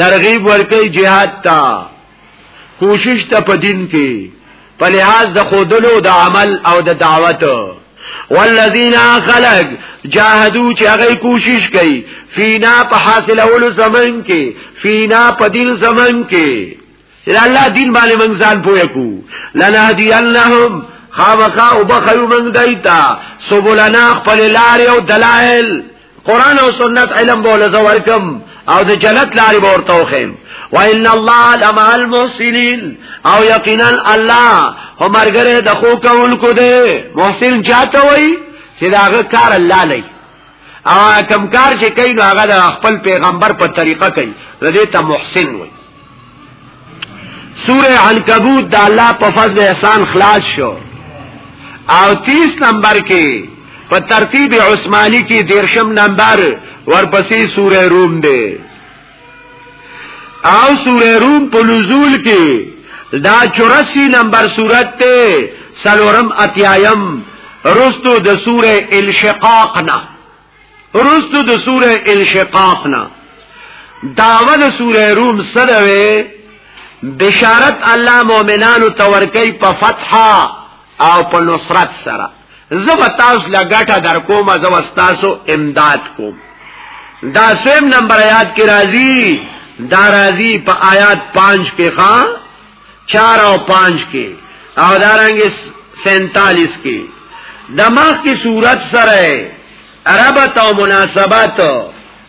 ترغیب ورکړي جهاد ته کوشش ته په دین کې په لحاظ د خودلو د عمل او د دعوت والذین خلق جاهدوا چې هغه کوشش کوي فینا په حاصلولو زمن کې فینا په دین زمن کې چې الله دین باندې موږ ځان پوهه کو لنا دی اللهم خامخا او بخیو موږ دایتا سبولنا خپل لار او دلائل قران او سنت علم بوله زورکم او د جنت لارې ورته وخیم وان الله لمع المحسنين او یقینا الله همرګره د خو کول کو دے محسن چاته وای چې داغه کار الله لای او کم کار چې کوي نو هغه د خپل پیغمبر په طریقه کوي دې ته محسن وي سوره عنکبوت د الله په فضل احسان خلاص شو او 30 نمبر کې په ترتیب عثماني کې دیرشم نمبر ورپسې سوره روم دی او سوره روم په نزول کې دا 84 نمبر سورته ته سلورم اتیایم رستو د سوره انشقاق نه رستو د سوره انشقاق نه داوه د سوره روم سره وي بشارت الله مؤمنانو تورکی په فتحه او په نصرت سره زه به تاسو لا ګټه در کوم زه به تاسو امداد کوم دا سویم نمبر آیات کې راځي دا راځي په آیات 5 کې ښا 4 او 5 کې او دا رنګ 47 کې دماغ کی صورت سره عربت او مناسبت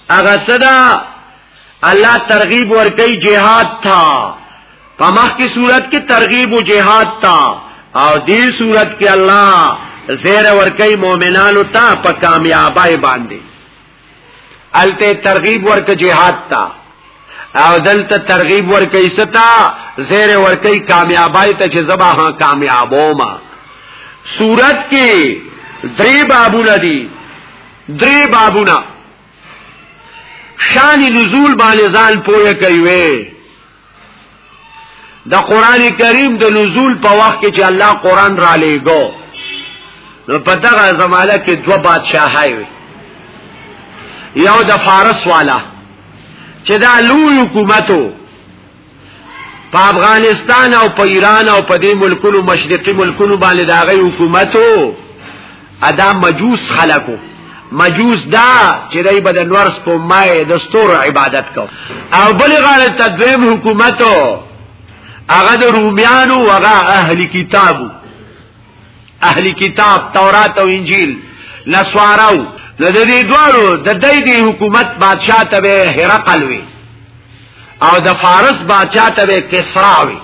اغه صدا الله ترغیب ورکی جهاد تا په مخ کی صورت کې ترغیب و جهاد تا او دی صورت کې الله زیر ورکی مومنانو تا په کامیابی باندې الته ترغیب ورک جهاد تا او دلته ترغیب ورکی ستا زیر ورکی کامیابی ته چې زبا ها کامیابو ما صورت کې درې بابونه دي درې بابونه شان نزول باندې ځان پوهه کوي د قران کریم د نزول په وخت کې چې الله قران را لېګو نو په دغه زمانہ کې دوه بادشاہای وي یو د فارس والا چې دا لوی حکومتو په افغانستان او په ایران او په دې ملکونو مشرقي ملکونو باندې دا غي حکومتو ادا مجوس خلقو مجوس دا چې دای بد نور سپومای د ستور عبادت کو او بل غاړه تدویم حکومتو هغه د رومیانو هغه اهل کتابو اهلی کتاب تورات او انجیل نسواراو د دې دوارو د دې د حکومت بادشاہ ته به هرقل وي او د فارس بادشاہ ته به کسرا وي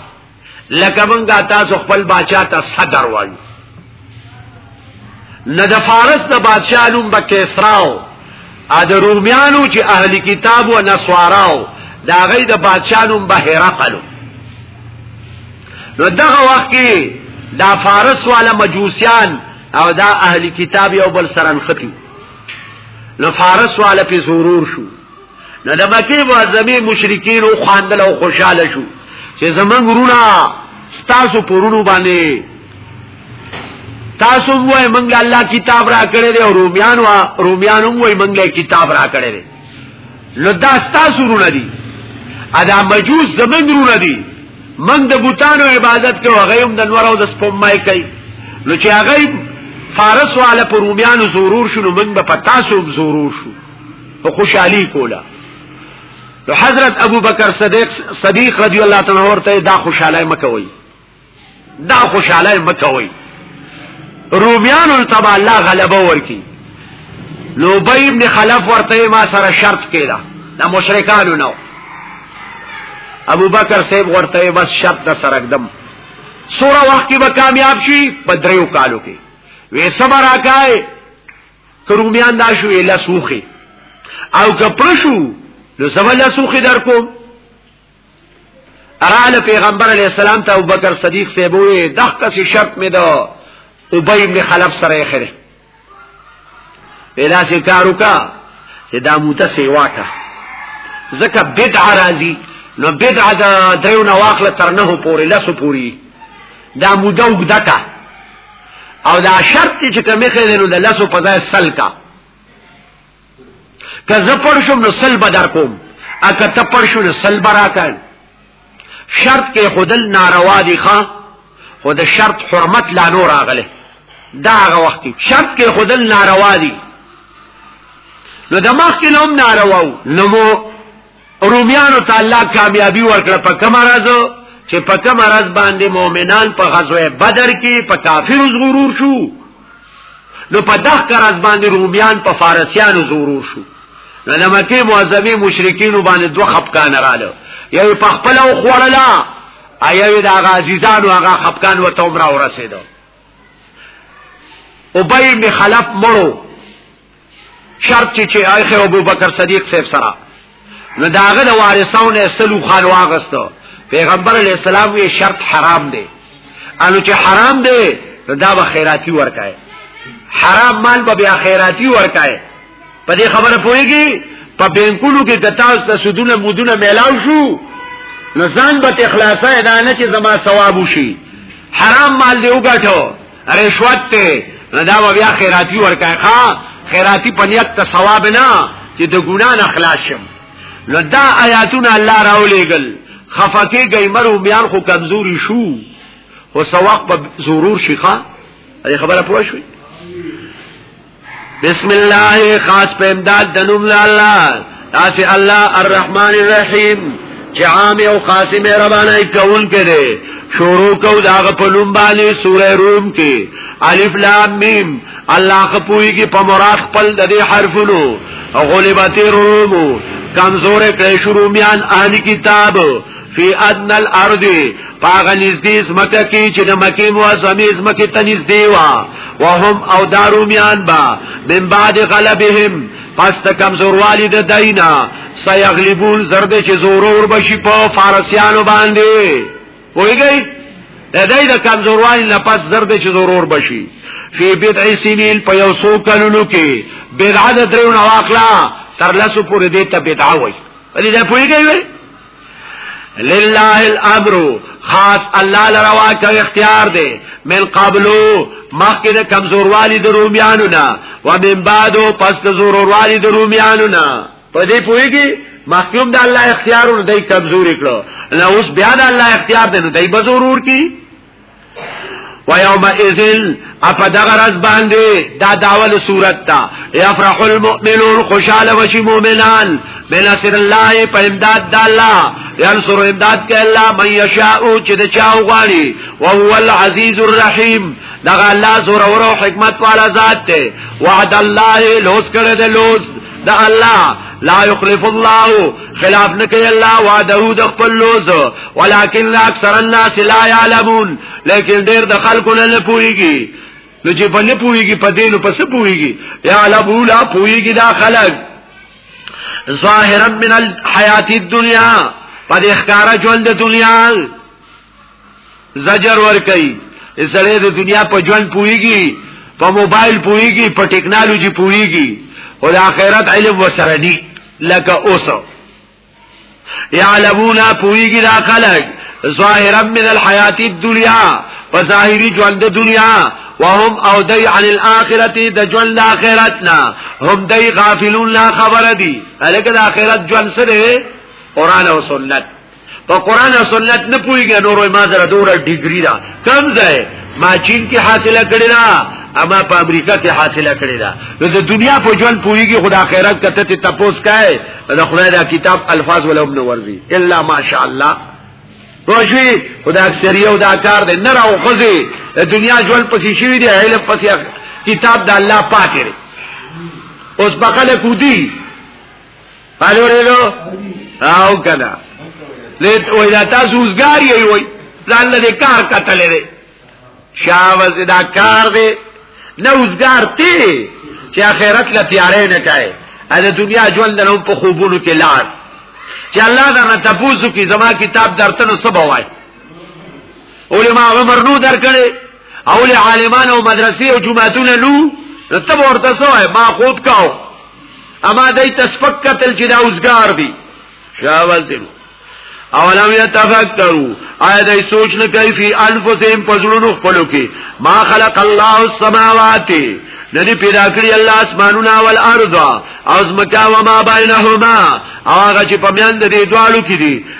لکه مونږه تاسو خپل بادشاہ ته صدر وایو نه د فارس د بادشاہ نوم به کسراو ا د رومیانو چې اهلی کتاب او نسواراو دا غي د بادشاہ نوم به هرقل وي نو دغه وخت کې دا فارس والا مجوسیان او دا اهلی کتاب یو بل سره نختی نو فارس والا په ضرور شو نو د مکه معظمه مشرکین او خواندل او خوشاله شو چې زمنګ ورونه ستاسو پرونو باندې تاسو وای منګ الله کتاب را کړی دی او رومیان وا رومیان وای منګ کتاب را کړی دی نو دا ستاسو رونه دي ادا مجوس زمنګ رونه دي من د بوتانو عبادت کې هغه هم د نور او د سپمای کوي نو چې هغه فارس والا پر رومیانو ضرور شنو من به پتاسو ضرور شو او خوشحالي کولا نو حضرت ابو بکر صدیق صدیق رضی الله تعالی عنہ ورته دا خوشاله مکوي دا خوشاله مکوي رومیانو تبع الله غلبه ورکی نو بای ابن خلف ورته ما سره شرط کړه دا مشرکانو نو ابو بکر صاحب ورته بس شرط د سره اقدم سوره وخت کې به کامیاب شي په دریو کالو کې وې صبر راکای کرومیان دا شو اله سوخي او که پرشو نو زبل سوخي در کوم اراله پیغمبر علی السلام ته ابوبکر صدیق ته بوې دغه څه شرط مې دا ابی ابن خلف سره خره پیدا سي کارو کا چې دا موته سیوا کا زکه بدع راځي نو بدع دا دریو نه واخله تر نه پورې لاسو پوري دا موده وګدکا او دا شرط چې کومه خیر نو د لاسو په ځای سل کا که زه پړ شم نو سل به در کوم اکه ته پړ شو نو سل به راکړ شرط کې خودل ناروا دي ښا خو د شرط حرمت لا نور راغله دا هغه وخت شرط کې خودل ناروا دي نو د مخکې نوم ناروا نو رومیانو ته الله کامیابی ورکړه په کوم راز چې په کوم راز باندې مؤمنان په غزوه بدر کې په کافر زغرور شو نو په دغه راز باندې رومیان په فارسیانو زغرور شو نو د مکه معظمه مشرکین باندې دوه خپکان رااله یو په خپل خوړلا ایو د هغه عزیزانو هغه خپکان وته عمره ورسېدو او بای می خلف مړو شرط چې ایخه ابو بکر صدیق صاحب سره نو داغه د وارثانو نه سلو خان واغستو پیغمبر علی السلام یې شرط حرام دی انو چې حرام دی نو دا به خیراتی ورکای حرام مال به بیا خیراتی ورکای په دې خبره پوهیږي په بینکونو کې دتاس ته سودونه مودونه میلاو شو نو ځان به اخلاصه ادا نه چې زما ثواب وشي حرام مال دی وګټو رشوت ته نه دا بیا خیراتی ورکای ښا خیراتی په نیت ته ثواب نه چې د ګنا نه خلاص شم نو دا آیاتونه الله راولېګل خفقه ګیمر او بیان خو کمزوري شو او سواق په ضرور شيخه خبره پوه شوي بسم الله خاص په امداد د نوم الله تاسو الله الرحمن الرحیم چې عام او خاص مهربانه کول کړي شروع کو داغه په نوم باندې سوره روم کې الف لام میم الله خپوي کې په مراد خپل د دې حرفونو غلبت روم کمزور کړي شروع میان اهل کتاب فی ادنى الارض پاغه نږدې زمکه کې چې د مکه معظمه زمکه ته نږدې وا وهم او دارومیان با من بعد غلبهم پس د کمزوروالی د دینا سیغلبون زرد چې زورور بشي په فارسیانو باندې وایي د دې د کمزوروالی نه پس زرد چې زورور بشي فی بدع سنین په یو سو کلونو کې بدعه د درو نواخلا تر لاسو پورې دې ته بدعه وایي دې پوهیږئ لله الامر خاص الله لروا کا اختیار دی من قبلو مخکې د کمزوروالی د رومیانو نه و من بعدو پس د زوروروالی د رومیانو نه په دې پوېږي مخکوم د الله اختیار ور دی کمزوري کړو نو اوس بیا د الله اختیار دی نو دای بزرور کی و یوم اذن اپا دغرز باندې دا داول صورت تا یفرح المؤمنون خوشحال وشی مومنان بنصر الله په امداد د الله ينصر امداد کې الله من يشاء چې د چا وغواړي او هو العزيز الرحيم دا الله زور او حکمت والا ذات ته وعد الله لوس کړه د لوس دا الله لا يخلف الله خلاف نکي الله وعده د خپل لوز ولكن اکثر الناس لا يعلمون لیکن ډیر د خلکو نه پويږي نو چې په نه پويږي په دې نو پس پويږي يا لبو لا پويږي دا خلک ظاهرا من الحیات الدنیا په اخکارا ژوند د دنیا زجر ور کوي سړی د دنیا په ژوند پويږي په موبایل پويږي په ټکنالوژي پويږي او د آخرت علم وسره دي لکه اوسو یعلمون پویږي دا خلک ظاهرا من الحیات الدنیا په ظاهری ژوند د دنیا وهم او دی عن الاخرته د ژوند د اخرت نه هم دی غافلون لا خبر دي الکه د اخرت ژوند سره قران او سنت په قران او سنت نه پويږي نور ما زره دوره ډیګری دا کم ځای ما چین کې حاصله کړی دا اما په امریکا کې حاصله کړی دا نو د دنیا په ژوند پويږي خدا خیرت کته ته تپوس کای دا خدای دا کتاب الفاظ ولا ابن ورزي الا ماشاء الله روشوی خدا اکثریه او دا کار دی نر او خزی دنیا ژوند پسی شوی دی علم پسی کتاب د الله پاک دی اوس بقله کودی پالو ورېدو او کنه لیت وای دا تاسو وزګار یی وای ځان له کار کتلې دی شاوز دا کار دی نه وزګار تی چې اخرت له تیارې نه کای ا د دنیا ژوند نه په خوبونو کې لار چې الله دا نه تاسو کې زما کتاب درته نو سبا وای علماء عمر نو درکړي او له عالمان او مدرسې او جمعهتونه نو رتب ورته سوای ما خوب کاو اما دای تسپک قتل چې دا اوسګار دی شاول سینو اولم یتفکروا آیا دای سوچ نه کوي فی انفسهم پزړونو خپلو کې ما خلق الله السماوات ندی پیدا کړی الله اسمانونه او الارض او زمکا و ما بینهما هغه چې په میان د دې دوالو کې دي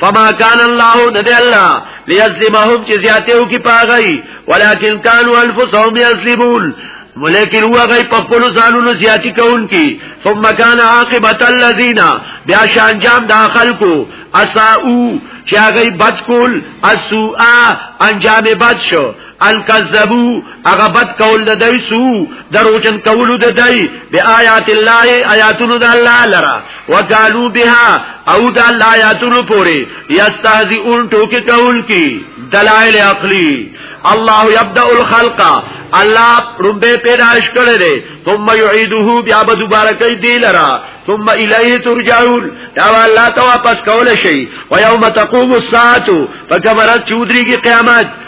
فما كان الله ندي الله ليظلمهم چې زیاته او کې پاغي ولكن كانوا انفسهم يظلمون ولیکن هو غی په خپل ځانونو زیاتی کون کی ثم کان عاقبت الذین بیا شان جام دا خلقو اساو چې هغه بد کول اسوا انجام بد شو الکذبو هغه بد کول د دای سو دروژن کول د دای بی آیات الله آیاتونو د الله لرا وقالو بها او د الله آیاتونو پوری یستهزئون ټوکی کول کی دلائل عقلی الله یبدا الخلق الله ربه پیدائش کړی دی ثم یعیده بیا به دوباره کوي دی لرا ثم الیه ترجعون دا الله ته واپس کول شي و یوم تقوم الساعه فکبرت چودری کی قیامت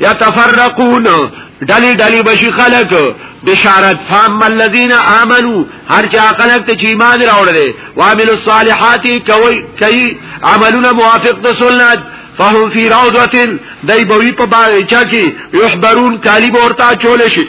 یتفرقون ډلی ډلی بشی خلق بشارت فام الذین آمنو هر چا خلق ته چې ایمان راوړل او عملو الصالحات کوي کوي عملونه موافق د سنت فهم فی روضه دای بوی په باغ چا کې یحبرون کالی ورته چول شي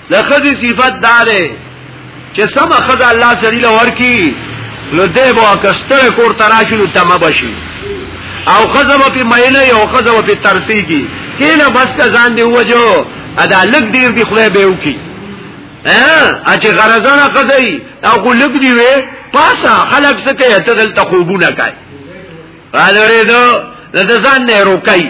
د خزي صفت دار چې سم خزه الله سړي لور کی نو دې بو کستره کور تراشلو تمه بشي او خزه په مینه او خزه په ترسی کی کله بس کا ځان دی وجو ادا لګ دیر دی خدای به وکي ها اچ غرزانه قضای او کو لګ دی وې پاسا خلق سکه ته دل تخوبونه کوي قالره دو د ځان نه روکای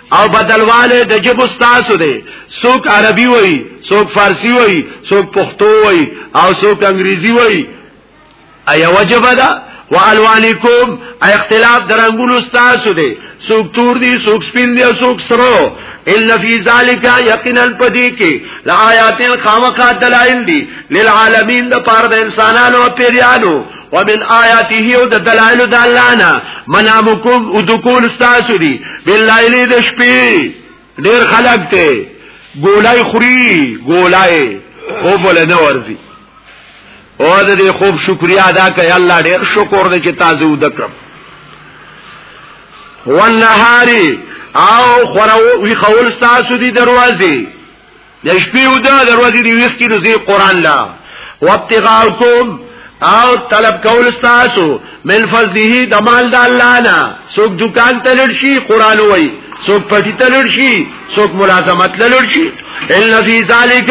او بدلواله د جب استاسو دی څوک عربي وای څوک فارسی وای څوک پښتو وای او څوک انګریزي وای ایا وجب ده والوانکم اختلاف درنګونو استاسو دی څوک تور دی څوک سپین دی او څوک سرو ان فی ذالک یقینا پدی کی لآیات خامخ دلائل دی للعالمین د پاره د انسانانو او پیرانو ومن آیاته او د دلائل د الله نه منامکم او دکول استاسو دی بالليل د شپې ډیر خلق ته ګولای خوري ګولای او بل نه ورزي او د دې خوب شکریا ادا کړئ الله ډیر شکر دې چې تاسو ودکم والنهاری او خورو وی خول تاسو دی دروازه د شپې او د ورځې دی وخت کې نزي قران لا وابتغاءکم او طلب کول تاسو من فضله د مال د الله نه څوک دکان ته لړ شي قران وای څوک پټی ته لړ شي څوک ملازمت لړ شي ان فی ذالک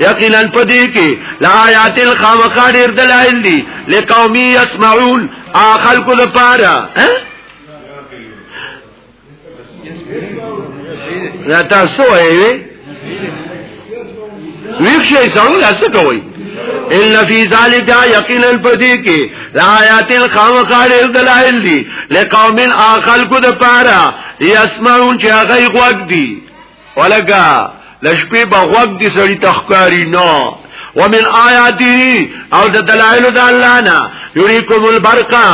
یقینا پدې کې لا آیات الخامخادر دلائل دي لقومی یسمعون اخلق لپاره دا تاسو وایي ویښ شئ سړو دا څه کوي ان فی ذلک یقینا پدی کی آیات الخام خارل دلائل دی لقوم اخل کو د پارا یسمعون چې هغه غوږ دی ولګه لشپې به غوږ دی سړی تخکاری نه ومن آیاتی او د دلائل د الله نه یریکم البرقا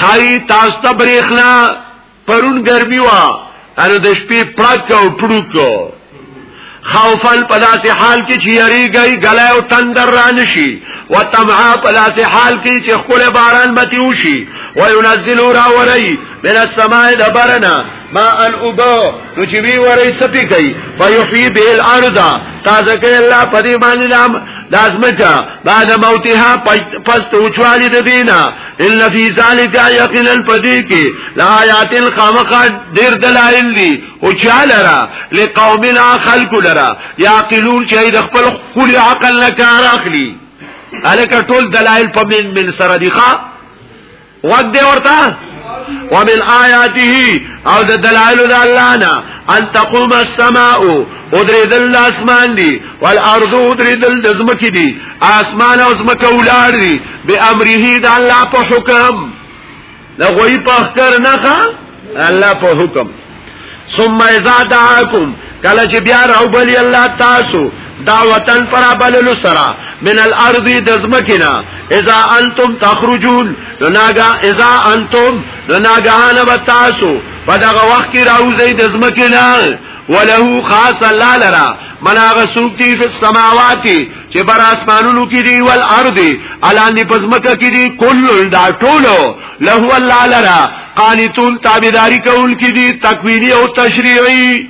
خای تاسو تبریخنا پرون ګرمي وا انو د شپې پړک او پړوک خوفل پلاس حال کې چې یری گئی غلا او تندر رانشي وتمعا پلاس حال کې چې خپل باران بتی وشي وينزل را وري من السماء دبرنا ما ان اوبو نو چې وی وري سپي کوي ويحيي به الارض تازه کوي الله په دې باندې لام لازمه بعد موتها پس توچوالي د دینه ان فی ذلک یقینا پدې کې لا آیات خامخ ډیر دلایل دي او چاله را لقومنا خلق لرا یعقلون چې د خپل خپل عقل نه کار اخلي الکه ټول دلایل په من من سره دي ښا وګ دی ورته ومن آیاته او د دلایل د الله نه ان تقوم السماء ودریدل د اسمان دی والارض ودریدل د زمکه دی اسمان او زمکه ولار دی به امره د الله په حکم دا غوی په اختر نه ښا الله په حکم ثم اذا دعاكم کله چې بیا راو بلی الله تاسو دا وطن پر بللو سرا من الارض دزمکنا اذا انتم تخرجون لناغا اذا انتم لناغان بتاسو پدغه وخت کې راوځي دزمکنا وله خاص الله لرا مناغه سوکتی فی السماوات چې بر اسمانونو کې دی ول ارض الاندې پزمکه کې دی کل دا ټولو له الله لرا قانتون تابعداري کول کې دی تکوینی او تشریعي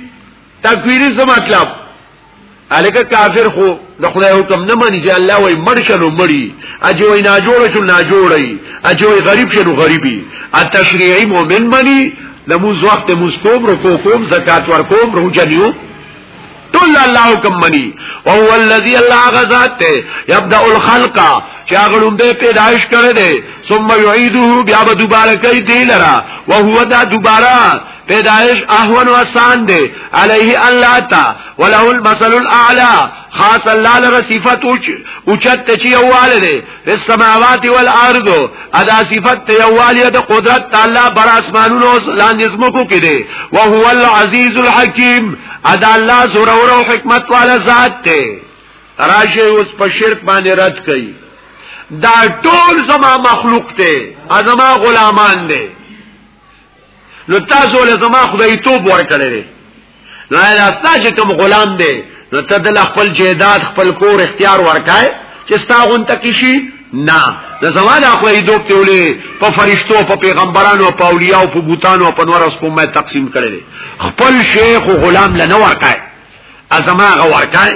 تکوینی څه مطلب الکه کافر خو د خدای حکم نه مني چې الله وای مرشلو مړی اجوی نه جوړ شو نه جوړی اجوی غریب شنو غریبي ا تشریعي مؤمن مني لموز وخت موز کوم رکو کوم زکات ور کوم روزه نیو ټول الله حکم مني او هو الذي الله غزاد ته يبدا الخلق چې هغه لوم به پیدائش کړي دي ثم يعيده بیا به دوباره کوي دی لرا او هو دا دوباره پیدائش احوان و آسان دے علیه اللہ تا وله المثل الاعلا خاص اللہ لرا صفت اوچت تچی اواله دے فی السماوات والارض ادا صفت ته یوالی د قدرت تعالی بر اسمانونو لاندې زمکو کې دی او هو العزیز الحکیم ادا الله زور او حکمت والا ذات ته راشه اوس په شرک باندې رد کړي دا ټول زما مخلوق ته ازما غلامان دي نو تاسو له زما خدای توپ ورکړی دی نو دا تاسو کوم غلام دی نو ته د خپل جیداد خپل کور اختیار ورکای چې ستا غون تکشي نه د زمانه خو یې دوه تیولې په فرشتو په پیغمبرانو په اولیاء په بوتانو په نور اس په مې تقسیم کړل خپل شیخ غلام لنه ورکای ازما غ ورکای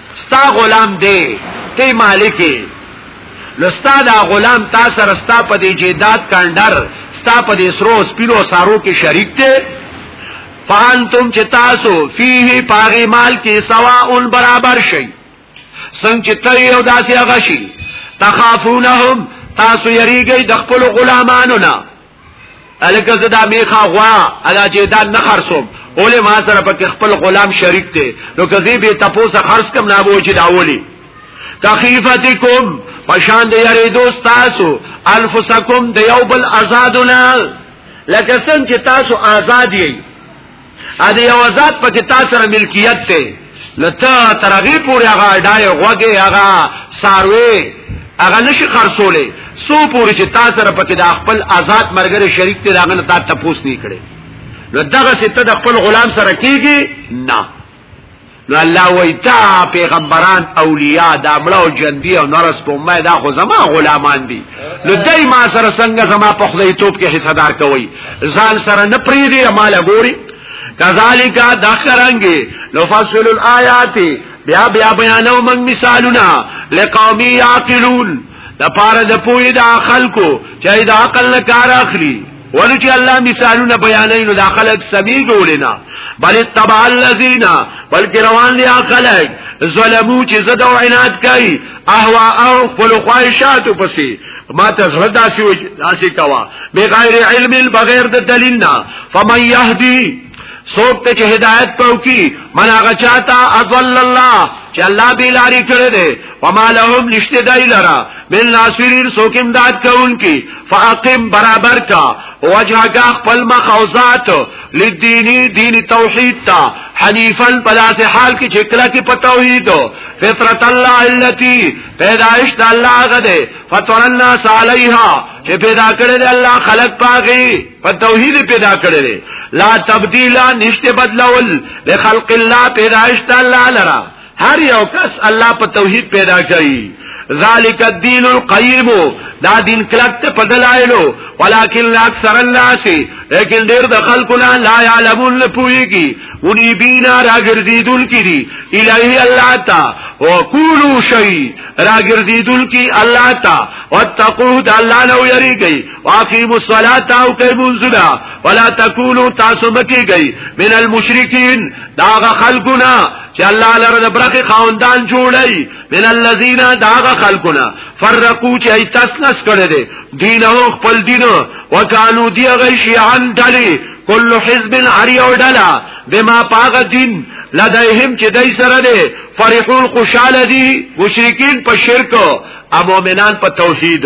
ستا غلام دی تی مالکی نو ستا دا غلام تا سره ستا په دې جیدات کاندر ستا په دې سرو سپینو سارو کې شریک دی فانتم چې تاسو فيه پاغي مال کې سواء برابر شي څنګه چې ته یو داسې هغه شي تخافونهم تاسو یریږئ د خپل غلامانو نه الکه زدا میخه غوا الا چې دا نه خرصوم اوله ما سره پکې خپل غلام شریک دی نو کزی به تاسو خرص کم نه وو چې داولی تخیفتکم پشان دی یری دوست تاسو انفسکم د یو بل آزادونه لکه څنګه چې تاسو آزاد یی ا دې یو ذات په کې تاسو سره ملکیت ته لته ترغی پورې هغه ډای غوګه هغه ساروي هغه نشي خرصولې سو پورې چې تاسو سره پکې د خپل آزاد مرګره شریک ته راغله تاسو تاسو نه کړي نو دغه ست د خپل غلام سره کیږي نه نو الله وای تا پیغمبران اولیاء دا مړه او جندي او نورس په ما دا خو زما غلامان دي نو دای ما سره څنګه زما په خدای توپ کې حصہ دار کوي ځان سره نه پریدي مال غوري کذالک دخرنګي لفصل الایات بیا بیا بیانو من مثالنا لقومی یعقلون د پاره د پوی د خلکو چې د عقل نه کار اخلي ولی چې الله مثالونه بیانوي نو داخله سمي جوړینا بل تبع الذين بلکې روان دي خلک ظلمو چې زده او عناد کوي اهوا او خپل خواهشات پسې ما ته زړه داسي وي داسي کوا بغیر علم بغیر د دلیل نه فمن يهدي سوک ته چې هدایت کو کی من هغه چاته اضل الله چې الله به لاري کړی دی وما لهم نشته دای لرا من ناصرین سوک امداد کون کی فاقم برابر کا وجهک خپل مخ او ذات لدینی دین توحید تا حنیفا پلاس حال کی چکلا کی پتوحید فطرت الله التي پیدائش د الله غده فطر الناس علیها چې پیدا کړی دی الله خلق پاغي په توحید پیدا کړی دی لا تبدیل نشته بدلول له خلق الله پیدائشت الله لرا هر یو کس الله په توحید پیدا کړي ذالک الدین القیم دا دین کلک ته پدلایلو ولکن اکثر الناس لیکن ډیر د خلکو نه لا یعلمون لپویږي ونی بینا راګرځیدون کړي الہی الله تا وقولو شی راګرځیدون کی الله تا واتقوا د الله نو یریږي واقیموا الصلاة او کیمون زنا ولا تکونو تاسو مکی گئی من المشرکین داغه خلقنا چې الله لره د برخه خاوندان جوړی من الذین داغه خلقنا فرقو چې ایتسنس کړي دي دین او خپل دین وکانو دی غی شیعان دلی کل حزب عری او ډلا بما پاغ دین لدیهم چې دای سره دی فرحون خوشاله دي مشرکین په شرک او مؤمنان په توحید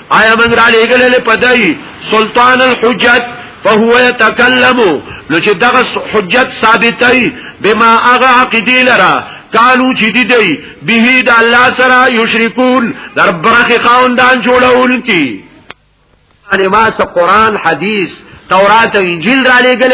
آیا من را لګل په دای سلطان الحجت فهو يتكلم نو چې دغه حجت ثابتای بما اغه عقیده لرا کانو چې دی دی به د الله سره یشرکون در برخه خاوندان جوړول کی ان ما قرآن حدیث تورات انجیل را لګل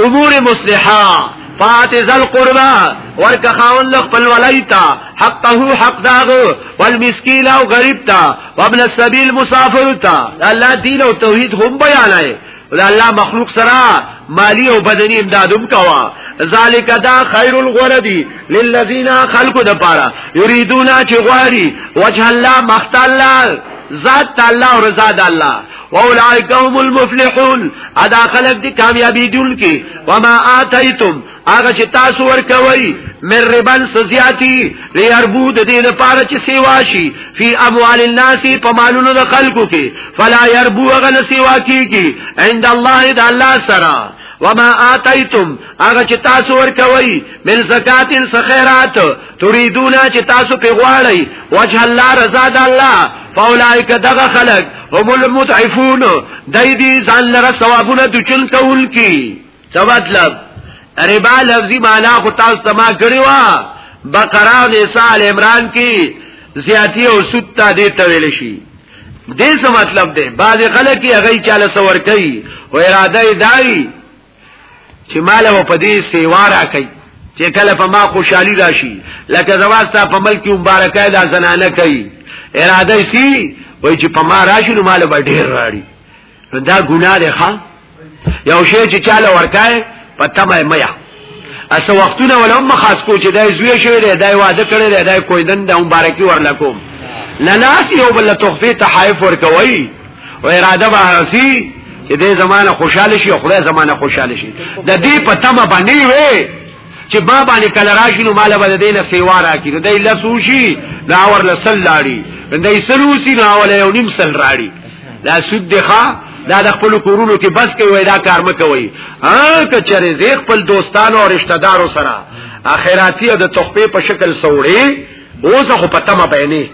امور مصلحه فات ذل قربا ورک خاون لخ پل ولایتا حقه حق داغو والمسکین او غریب تا وابن السبیل مسافر تا الله دین او توحید هم بیانای دا الله مخلوق سره مالی او بدنی امدادم کوا ذالک دا خیر الغردی للذین خلقوا د پاره یریدون چې غواړي وجه الله مخت الله ذات الله رضا الله واولائک هم المفلحون ادا خلق دی کامیابی دن کی وما آتیتم آغا چه تاسو ورکوئی من ربن سزیاتی لیربو د دې لپاره چې سیوا شي فی اموال الناس په مالونو د خلکو کې فلا يربو غل سیوا کیږي عند الله د الله سره وما آتیتم هغه چې تاسو ورکوي من زکات الخيرات تريدون چې تاسو په غواړی وجه الله رضا د الله فاولائک دغه خلق هم المتعفون دای دی ځان لره ثوابونه د چل کول کی څه مطلب ربا لفظي معنا خو تاسو تما کړی وا بقره نساء ال عمران کی زیاتی او ستا دی تویل شي دې څه مطلب دی بعض خلک یې هغه چاله سور کوي او اراده یې دای چې مال و په دې سیوا را کوي چې کله په ما خوشحالي راشي لکه زواستا په ملک مبارکه دا زنانه کوي اراده سي وای چې په ما راشي نو مال به ډیر راړي دا ګناه ده ښا یو شی چې چاله ورکای په تمه میا اسه وختونه ولوم خاص کو چې دای زوی شوی دی دای واده کړی دی دای کویدن د مبارکي ورلکوم لناس یو بل تخفی تحائف ورکوي او اراده به رسی چې دې زمانه خوشاله شي او خدای زمانه خوشاله شي د دې په تمه باندې وي چې با باندې کله راشي نو مال به دې نه سیوا راکړي نو دې لسوشي دا ور لسل لاړي دې سلوسی نو اول یو نیم سل راړي دا سود دی ښا دا د خپل کورونو کې بس کوي دا کار مکوي ها کچره زی خپل دوستانو او رشتہ دارو سره اخراتی او د تخپې په شکل سوړي اوس خو پته ما بینه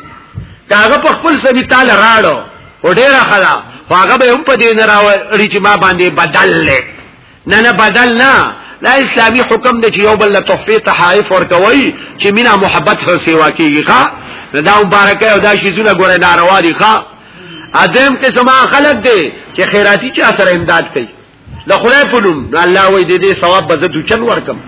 کاغه په خپل سبي تعالی راړو او ډیره خلا خو هغه به هم په دې نه راوړي چې ما باندې بدل لې نه نه بدل نه دا اسلامي حکم دی چې یو بل تحفه تحائف ورکوي چې مینا محبت سره سیوا کیږي ښا دا مبارکه او دا شیزونه ګوره ناروا دي ښا اذم قسمه خلق دی چې خیراتی چا سره امداد کوي د خدای په نوم نو الله وې دې دې ثواب به زه چن ورکم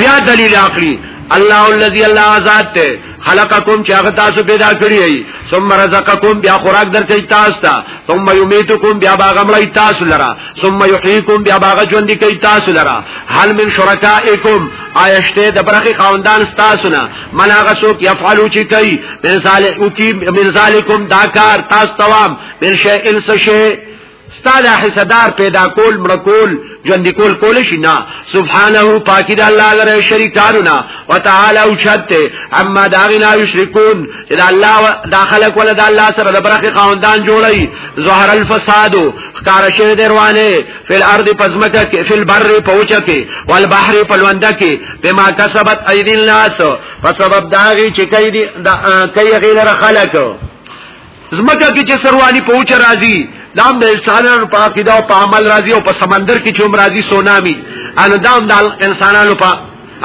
بیا دلیل عقلی الله الذي الله ذات ته خلقکم چې هغه تاسو پیدا کړی ای ثم رزقکم بیا خوراک درکې تاسو ته ثم یمیتکم بیا باغ مړی تاسو لرا ثم یحییکم بیا باغ ژوند کې تاسو لرا هل من شرکائکم آیشته د برخي خواندان تاسو نه من هغه څوک یفعلو چې کوي مثال او کی من ذالکم دا کار تاسو توام من شیء الس شیء ستا دا حصدار پیدا کول مړکول ژوند کول کول شي نه سبحانه پاکی د الله لره شریکانو نه وتعالى او شت اما دا غنا یشرکون اذا الله داخله کول د الله سره د برخه خاوندان جوړي ظهر الفساد خکار شه د روانه فل ارض پزمکه کې فل بر پوچه کې والبحر پلونده کې بما کسبت ايدي الناس فسبب داغي چې کوي کوي غیر خلق زمکه کې چې سروانی پوچ راځي دام د انسانانو په عقیده او په عمل راځي او په سمندر کې چې هم راځي سونامي ان دام د انسانانو په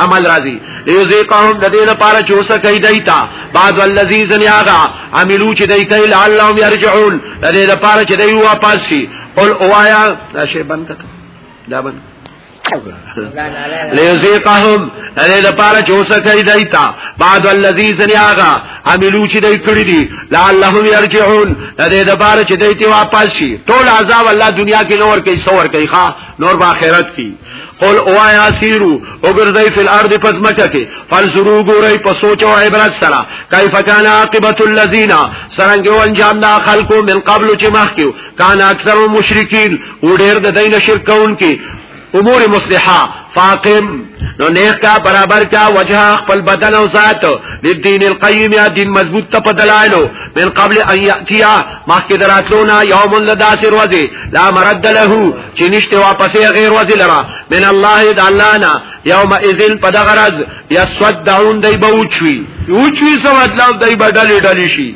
عمل راځي یذیقهم د دې لپاره چې اوسه کوي دایتا بعد الذی زنیاغا عملو چې دایته لعلهم یرجعون د دې لپاره چې دوی واپس شي قل اوایا دا شی بند کړه دا بند لیزیقهم دې د پاره چوسه کوي دایتا بعد الذی زنیاغا عملو چې دای کړی دي لعلهم یرجعون دې د پاره چې دای ته واپس شي ټول عذاب الله دنیا کې نور کوي څور کوي ښا نور با آخرت کې قل اوایا سیرو وګرځي فل ارض پزمکه کې فلزرو ګوري په سوچ او عبرت سره کیف کان عاقبت الذین سرنګ وانجام دا خلقو من قبل چې مخکیو کان اکثر مشرکین او ډیر د دین شرک کون کی امور مصلحه فاقم نو نیک کا برابر کا وجه خپل بدن او ذات لدین القیم یا دین مضبوط ته پدلایلو من قبل ان یاتیا مخکې دراتلونا یوم لداس روزی لا مرد له چې نشته واپسې غیر روزی لرا من الله د الله نه یوم اذن پدغرز یسدعون دی بوچوی یوچوی سو مطلب دی بدل ډلی شي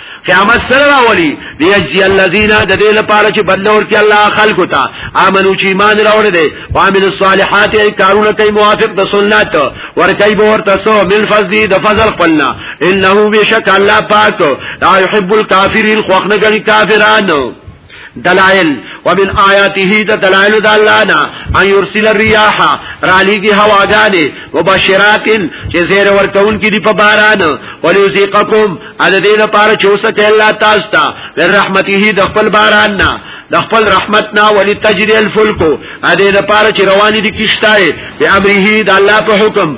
قیامت سره راولي ليجزي الذين د دې لپاره چې بدل ورکړي الله خلکو ته امنو چې ایمان راوړي دي وامن الصالحات ای کارونه کوي موافق د سنت ورکای به ورته سو مل فضل د فضل خپلنا انه بشک الله پاک لا يحب الكافرين خو خنګني کافرانو دلائل ومن آیاته د دلائل د الله نه ان يرسل الرياح رالیږي هواګانې مبشرات چې زیر ورکون کې دی په باران وليذيقكم ا د دې لپاره چې اوسه ته الله تاسو ته ور رحمته د خپل باران نه د خپل رحمت نه ولی تجری الفلکو ا دې لپاره چې رواني دي کیشتای په امره د الله په حکم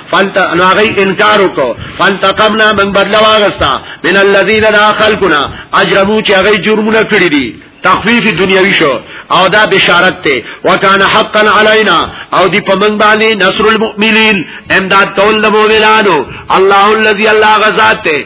فلت نو هغه انکار وکړو فلتقمنا من بدل واغستا من الذين داخلكنا اجرمو چې هغه جرمونه کړی دي تخفیف دنیوی شو او دا بشارت ته وکانه حقا علینا او دی په من باندې نصر المؤمنین امداد کول د مؤمنانو الله الذي الله غزاد ته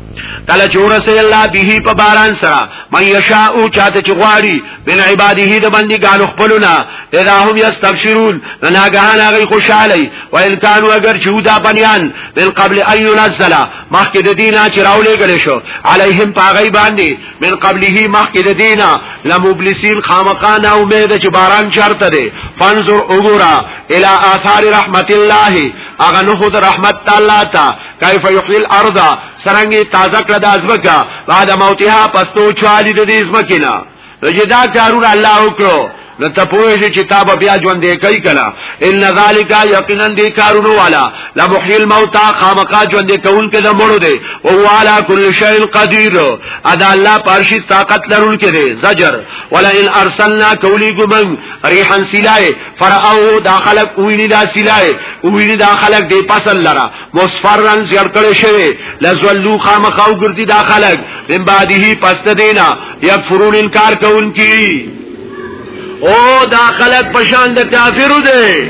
کله چې ورسې الله به په باران سره مې یشا او چاته چې غواړي بن عباده د باندې ګالو خپلونه اذا هم یستبشرون ناګهان هغه خوشاله و ان کانوا اگر چې ودا بنیان بل قبل ان ينزل مخکې د دینه چې راولې غلې شو علیهم پاغي باندې من قبله مخکې د دینه لمبلسین خامقان او امید چې باران شرط دی فانظر وګورا الی آثار رحمت الله اغه نو خود رحمت تعالی تا کیف یحیی الارض سرنګي تازه کړه د ازمکا بعد موتها پستو چالي د دې ازمکینا رجدا کارون الله وکړو نو ته پوه شې چې تا به بیا ژوند دی کوي کله ان ذالک یقینا دی کارونو والا لا محی الموت خامقا ژوند دی کول کې د مړو دی او هو علی کل شیء قدیر ادا الله پارشي طاقت لرون کې دی زجر ولا ان ارسلنا کولی گمن ریحا سلای فرعو داخلك ویني دا سلای ویني دا خلق دی پسل لرا مصفرن زیړ کړي شوی لزلو خامخاو ګرځي دا خلک من بعده پس دینا یکفرون انکار کوونکی او دا خلک پشان د کافرو دی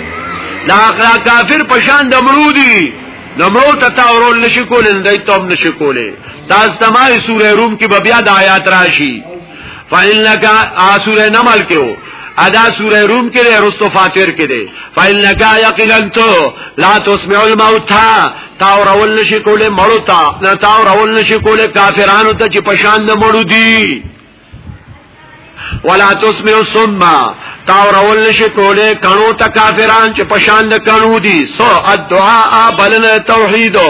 دا کافر پشان د مړو دی نمرو ته تا ورول نشي کولای دای ته هم نشي کولای تاسو تمه سورې روم کې بیا د آیات راشي فإنك آسوره نمل کې وو ادا سوره روم کې ده رستو فاتر کې ده فإنك يقينا تو لا تسمع الموت تا اور اول نشي کوله مړو تا نه تا اور اول نشي کوله کافرانو ته چې پشان نه مړو دي ولا تسمع الصم تا اور اول نشي کوله کڼو ته کافران چې پشان نه کڼو دي سو الدعاء بلنه توحیدو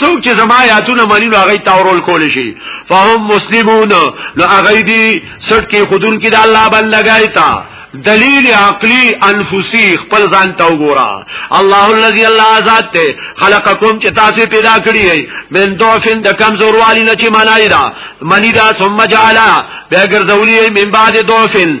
څوک چې زما آیاتونه مني نو هغه تاورول کول شي فهم مسلمون نو هغه دي سټ کې خودون کې د الله بندګای تا دلیل عقلی انفسی خپل ځان ته وګوره الله الذي الله ذات ته خلقکم چې تاسو پیدا کړی یې من دوفن د کمزور والی نه چې منای دا منی دا ثم جعل بیا ګرځولې من بعد دوفن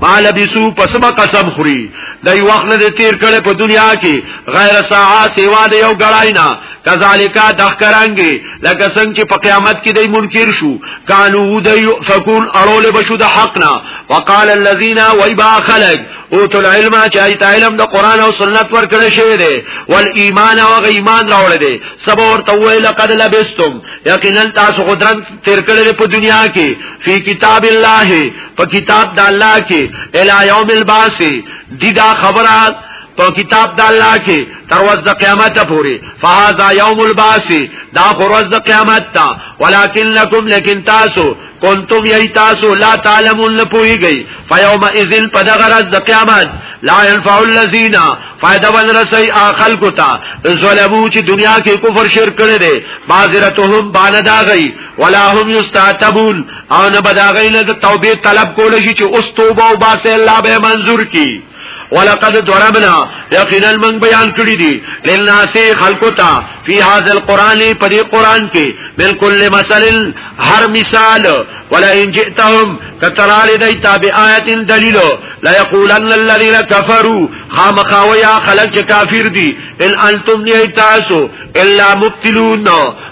مال بیسو پس با قسم خوری دای وخت نه تیر کړي په دنیا کې غیر ساعه سیوا د یو غړاینا کذالکا دخکرانګي لکه څنګه چې په قیامت کې دای منکر شو کانو دای فکون اړول بشو د حقنا وقال الذين ويبا خلق او تل علم چې ایت علم د قران او سنت ور کړی شوی دی ول ایمان او ایمان راوړی دی سبا ورته ویل قد لبستم یقینا تاسو قدرت تیر کړل په دنیا کې فی کتاب الله په کتاب د الله کې الی یوم الباس دی دا خبره په کتاب د الله کې تر ورځ د قیامت پورې فهذا یوم الباس دا ورځ د قیامت تا ولکن لکم لکن تاسو کنتم یی تاسو لا تعلمون لپویږي فیوم اذن پدغرض د قیامت لا ينفع الذین فائدہ ول رسي اخل کو تا ظلمو چې دنیا کې کفر شرک کړي دي بازرتهم بان دا غي ولا هم یستعتبون او نه بداغی نه توبه طلب کول شي چې اوس توبه او باسه الله به منظور کی ولقد ضربنا یقینا من بیان کړی دي لناس خلقو ته فی هاذا القران په دې قران کې بالکل مثل هر مثال ولا ان جئتهم کترال دی تابع آیت دلیل لا یقولن الذين كفروا خامخاو یا خلق چې کافر دي ان انتم نه تاسو الا مبتلون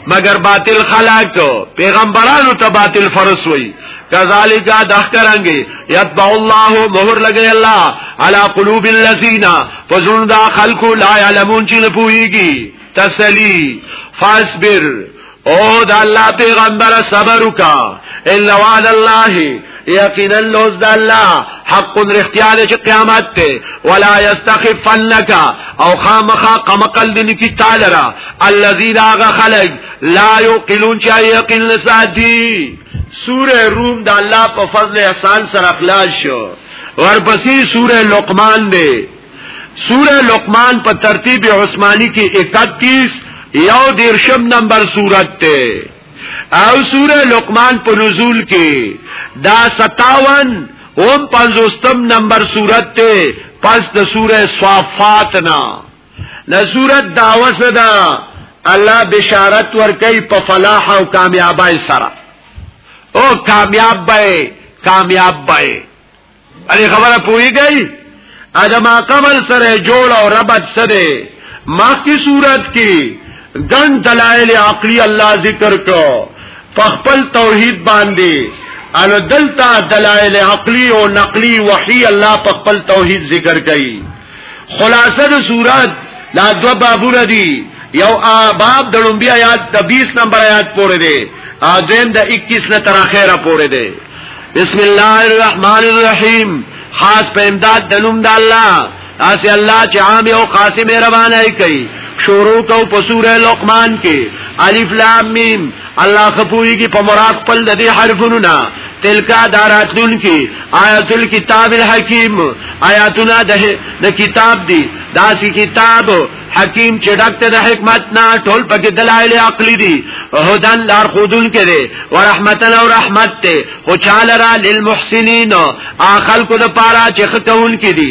مگر باطل خلق پیغمبرانو ته باطل فرس وي کذالک دخکرانګي یتبع الله مهر لګي الله على قلوب الذين فزون دا خلق لا يعلمون چې نه پويږي تسلی فاصبر او د الله پیغمبر صبر وکا الا وعد الله یقینا لوز د الله حق رختیا د قیامت ته ولا یستخفنک او خامخا قمقل دن کی تعالی را الذین اغه خلق لا یقلون چا یقین لسادی سوره روم د الله په فضل احسان سره خلاص شو ورپسې سوره لقمان دی سوره لقمان په ترتیب عثماني کې 31 یو دیرشم نمبر سورت ته او سوره لقمان په نزول کې دا 57 هم پنځوستم نمبر سورت ته پس د سوره صافات نه د سورت داوس ده الله بشارت ورکي په فلاح او کامیابی سره او کامیاب به کامیاب به اړي خبره پويږي اجم عقبل سره جوړ او ربط سره مخکې صورت کې ګن دلایل عقلی الله ذکر کو فخپل توحید باندې ان دلتا دلائل عقلی او نقلی وحی الله په خپل توحید ذکر کړي خلاصه د صورت دا دو بابونه دي یو باب د لومبي آیات د 20 نمبر آیات پورې دی ا دیم د 21 نه تر اخره پورې دی بسم الله الرحمن الرحیم خاص په امداد د نوم د الله اسی الله چې عام او خاصه مهربانه کوي شروع کو په سوره لقمان کې الف لام میم الله خپوي کې په مراد خپل د دې حرفونو نه تلکا داراتون کې آیات الكتاب الحکیم آیاتونه د کتاب دی داسې کتاب حکیم چې ډکته د حکمت نه ټول پکې دلایل عقلی دي هدن لار خودل کړي ورحمتن او رحمت ته او چاله را للمحسنین اخل کو د پاره چې ختون کړي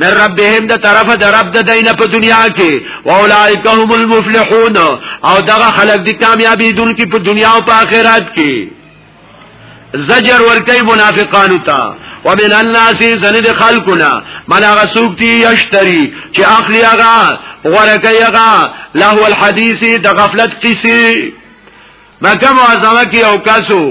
من ربهم د طرف د رب د دین په دنیا کې واولائک هم المفلحون او دغه خلک د کامیابی دن کې په دنیا او په آخرت کې زجر ورکی منافقانو ته ومن الناس زند خلقنا من هغه سوق دی یشتری چې اخلی هغه غره کوي هغه له الحدیث د غفلت قصې مکه معظمه کې او کسو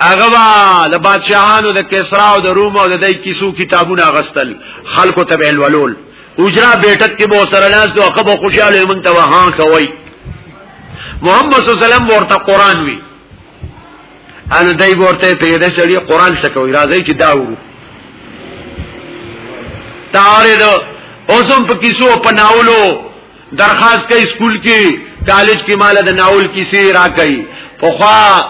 هغه با د بادشاهانو د کسرا او د روم او د دای کیسو کتابونه غستل خلکو ته ویل ولول اجرا بیٹک کې به سره لاس دوه خبر خوشاله مونږ ته وهان کوي محمد صلی الله علیه وسلم ورته قران وی ان دای ورته په دې سړي قران څه کوي راځي چې دا ورو تاره دو اوسم په کیسو په ناولو درخواست کوي سکول کې کالج کې مال د ناول کیسې را کوي په خوا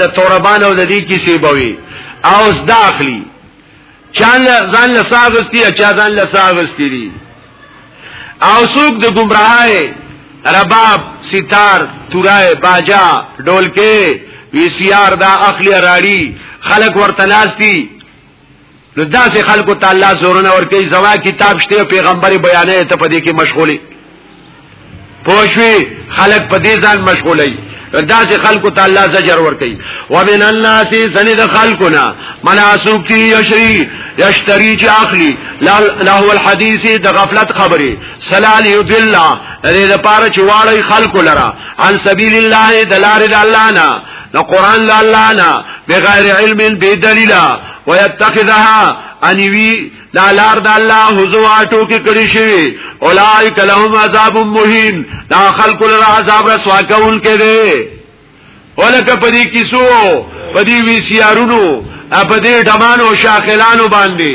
د توربان او د دې کیسې بوي او زده اخلي چان ځان له ساغستی چا ځان له ساغستی دي او څوک د گمراهۍ رباب ستار تورای باجا ډولکه وی سی آر دا اخلی راړي خلک ورتلاستی نو داسې خلکو ته الله زورونه ورکوي زما کتاب شته او پیغمبر بیانې ته په دې کې مشغولي پوښوي خلک په دې ځان مشغولي داسې خلکو ته الله زجر ورکوي ومن الناس سند خلقنا من اسوک کی یشری یشتری چې اخلي له الحديث د غفلت خبره سلال یذل دې لپاره چې واړی خلکو لرا عن سبیل الله دلار د الله نه نو قران لا الله نه بغیر علم بی دلیلا ويتخذها انوی دا لار د الله حضواتو کې کړی شي اولایک لهم عذاب مهین دا خلق له عذاب رسوا کول کې دي ولکه پدې کیسو پدې وی سیارونو پدې ډمانو شاخلانو باندې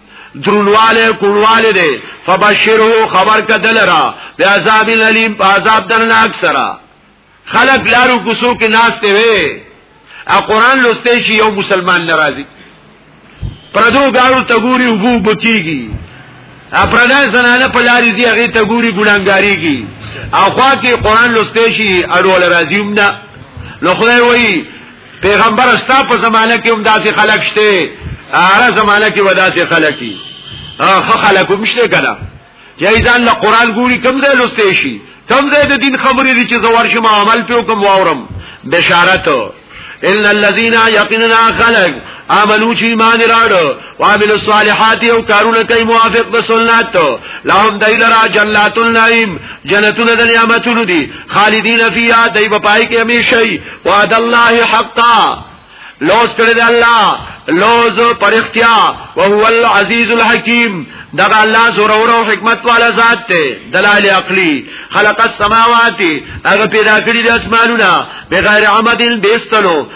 درونواله کوړواله دی فبشره خبر کدل را بیا عذاب الیم عذاب درناک سرا خلق لارو کوسو کې ناس ته وي ا قران لسته شي یو مسلمان ناراضي پردو غاړو تګوري وبو بکیږي ا پردا زنانه په لاري دی هغه تګوري ګلانګاریږي اخوا کې قران لسته شي اړول راضي هم نه نو خدای وایي پیغمبر استا په زمانه کې هم داسې خلک شته هغه زمانه کې وداسې خلک دي خو خلک هم شته کنه چې ځان له قران ګوري کم ځای لسته شي کم ځای د دین خبرې دي چې زوار شم عمل په کوم واورم بشارت ان الذين يقيننا خلق امنو چې ایمان راړو وعمل الصالحات او کارونه کوي موافق د سنت لهم دایلرا جنات النعیم جنتون د نعمتونو دي خالدین فیها دای په پای کې همیشئ وعد الله حقا لوز کړی دی الله لوز پرختیا او هو العزیز الحکیم دا الله زور او حکمت والا ذات ته دلال عقلی خلق السماوات هغه پیدا کړی د اسمانونه بغیر عمد بیستلو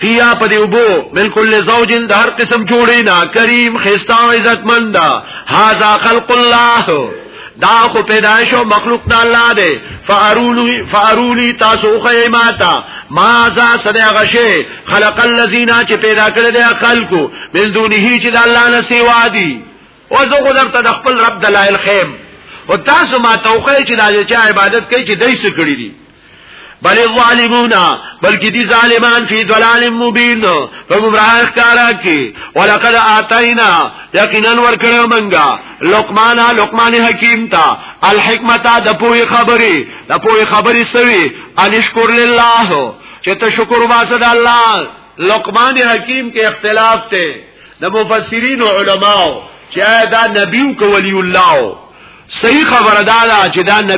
فیا په دی وبو بالکل زوجین د هر قسم جوړی نه کریم خستا او عزتمند هاذا خلق الله دا خو پیدایش او مخلوق د الله دی فارونی فارونی تاسو خو ایماتا ما ذا صدا غشه خلق الذین چې پیدا کړل دي خلقو من دونه چې د الله نه سیوا دي او زه خو درته د خپل رب دلایل خیم او تاسو ما توخی چې د چا عبادت کوي چې دای څه کړی دي بل الظالمون بلکې دي ظالمان فی ضلال مبین په گمراه ښکارا کې ولقد اتینا یقینا ورکړو منګه لقمان لقمان حکیم تا الحکمت د پوی خبرې د پوی خبرې سوي انشکر لله چې ته شکر واسه د الله لقمان حکیم کې اختلاف ته د مفسرین او علماو چې دا نبی او ولی الله صحیح خبره ده چې دا نبی